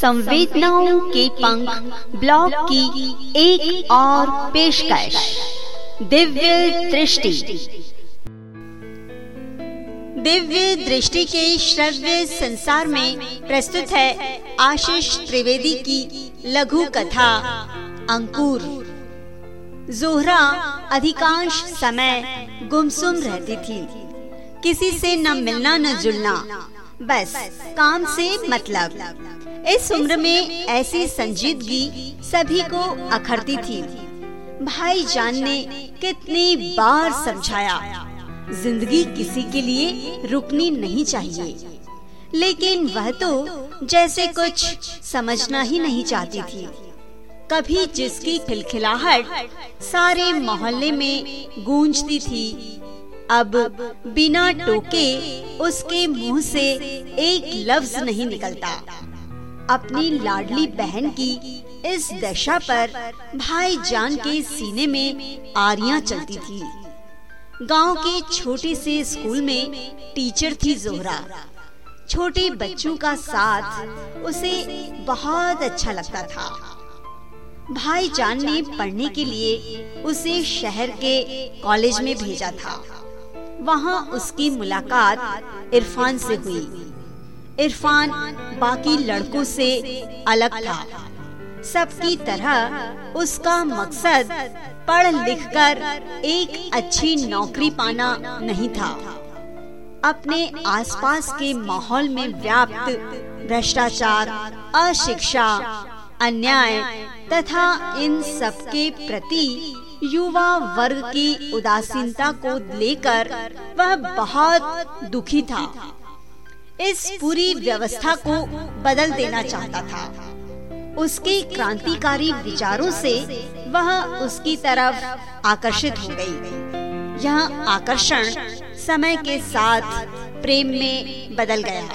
संवेदनाओं के पंख ब्लॉग की एक और पेशकश। दिव्य दृष्टि। दिव्य दृष्टि के श्रव्य संसार में प्रस्तुत है आशीष त्रिवेदी की लघु कथा, अंकुर। जोहरा अधिकांश समय गुमसुम रहती थी। किसी से न मिलना, न जुलना। बस, काम से मतलब। इस उम्र में ऐसी संजीदगी सभी को अखरती थी। भाई जान ने कितनी बार समझाया, ज़िंदगी किसी के लिए रुकनी नहीं चाहिए। लेकिन वह तो जैसे कुछ समझना ही नहीं चाहती थी। कभी जिसकी खिलखिलाहट सारे मोहल्ले में गूंजती थी, अब बिना टोके उसके मुँह से एक लफ्ज नहीं निकलता। अपनी लाडली बहन की इस दशा पर भाई जान के सीने में आरियाँ चलती थी। गाँव के छोटे से स्कूल में टीचर थी जोहरा। छोटे बच्चों का साथ उसे बहुत अच्छा लगता था। भाई जान ने पढ़ने के लिए उसे शहर के कॉलेज में भेजा था। वहाँ उसकी मुलाकात इरफान से हुई। इरफान बाकी लड़कों से अलग था। सबकी तरह उसका मकसद पढ़ लिखकर एक अच्छी नौकरी पाना नहीं था। अपने आसपास के माहौल में व्याप्त भ्रष्टाचार, अशिक्षा, अन्याय तथा इन सबके प्रति युवा वर्ग की उदासीनता को लेकर वह बहुत दुखी था। इस पूरी व्यवस्था को बदल देना चाहता था। उसके क्रांतिकारी विचारों से वह उसकी तरफ़ आकर्षित हो गई। यह आकर्षण समय के साथ प्रेम में बदल गया।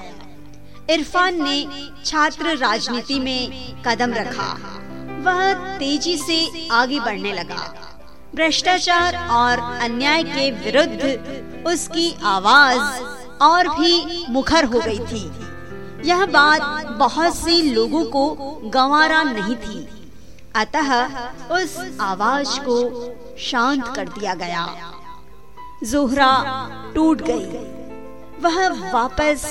इरफान ने छात्र राजनीति में कदम रखा। वह तेज़ी से आगे बढ़ने लगा। भ्रष्टाचार और अन्याय के विरुद्ध उसकी आवाज़ और भी मुखर हो गई थी। यह बात बहुत से लोगों को गंवारा नहीं थी। अतः उस आवाज़ को शांत कर दिया गया। जोहरा टूट गई। वह वापस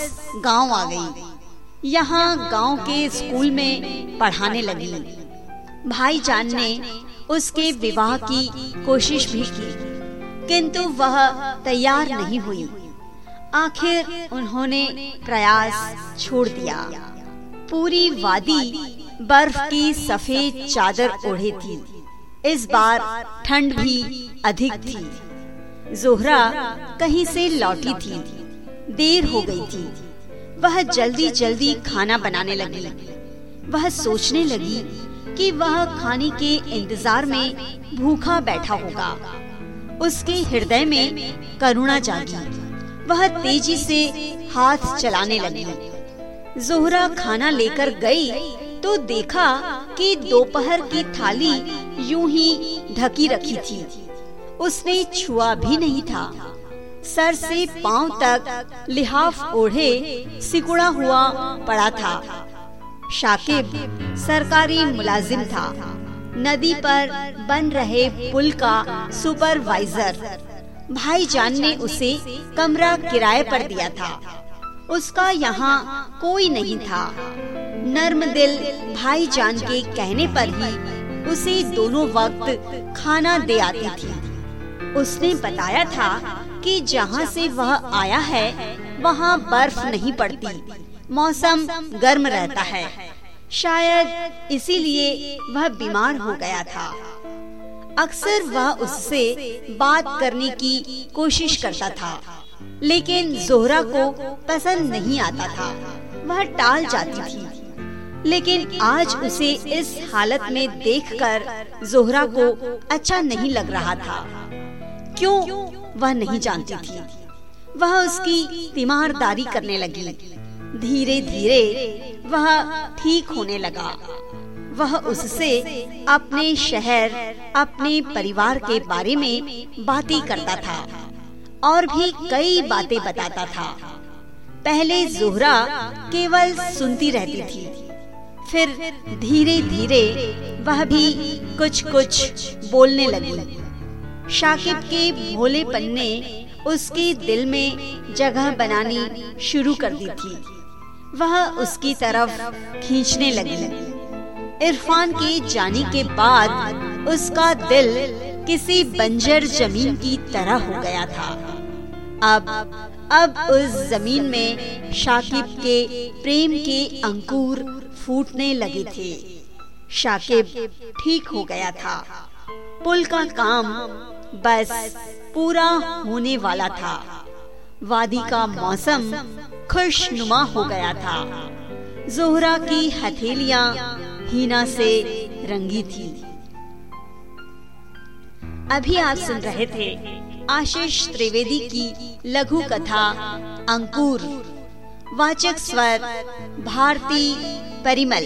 गाँव आ गई। यहाँ गाँव के स्कूल में पढ़ाने लगी। भाई जान ने उसके विवाह की कोशिश भी की, किंतु वह तैयार नहीं हुई। आखिर उन्होंने प्रयास छोड़ दिया। पूरी वादी बर्फ़ की सफ़ेद चादर ओढ़े थी। इस बार ठंड भी अधिक थी। जोहरा कहीं से लौटी थी। देर हो गई थी। वह जल्दी जल्दी खाना बनाने लगी। वह सोचने लगी कि वह खाने के इंतज़ार में भूखा बैठा होगा। उसके हृदय में करुणा जागी। वह तेज़ी से हाथ चलाने लगी। जोहरा खाना लेकर गई तो देखा कि दोपहर की थाली यूँ ही ढकी रखी थी। उसने छुआ भी नहीं था। सर से पाँव तक लिहाफ ओढ़े सिकुड़ा हुआ पड़ा था। शाकिब सरकारी मुलाजिम था। नदी पर बन रहे पुल का सुपरवाइजर। भाईजान ने उसे कमरा किराए पर दिया था। उसका यहाँ कोई नहीं था। नर्म दिल भाईजान के कहने पर ही उसे दोनों वक्त खाना दे आती थी। उसने बताया था कि जहाँ से वह आया है, वहाँ बर्फ़ नहीं पड़ती। मौसम गर्म रहता है। शायद इसीलिए वह बीमार हो गया था। अक्सर वह उससे बात करने की कोशिश करता था, लेकिन जोहरा को पसंद नहीं आता था। वह टाल जाती थी। लेकिन आज उसे इस हालत में देखकर जोहरा को अच्छा नहीं लग रहा था। क्यों? वह नहीं जानती थी। वह उसकी तीमारदारी करने लगी। धीरे धीरे वह ठीक होने लगा। वह उससे अपने शहर, अपने परिवार के बारे में बातें करता था और भी कई बातें बताता था। पहले जोहरा केवल सुनती रहती थी, फिर धीरे धीरे वह भी कुछ कुछ बोलने लगी। शाकिब के भोलेपन ने उसके दिल में जगह बनानी शुरू कर दी थी। वह उसकी तरफ़ खींचने लगी। इरफान के जाने के बाद उसका दिल किसी बंजर ज़मीन की तरह हो गया था। अब अब उस ज़मीन में शाकिब के प्रेम के अंकुर फूटने लगे थे। शाकिब ठीक हो गया था। पुल का काम बस पूरा होने वाला था। वादी का मौसम खुशनुमा हो गया था। जोहरा की हथेलियाँ हीना से रंगी थी। अभी आप सुन रहे थे आशीष त्रिवेदी की लघु कथा, अंकुर। वाचक स्वर, भारती परिमल।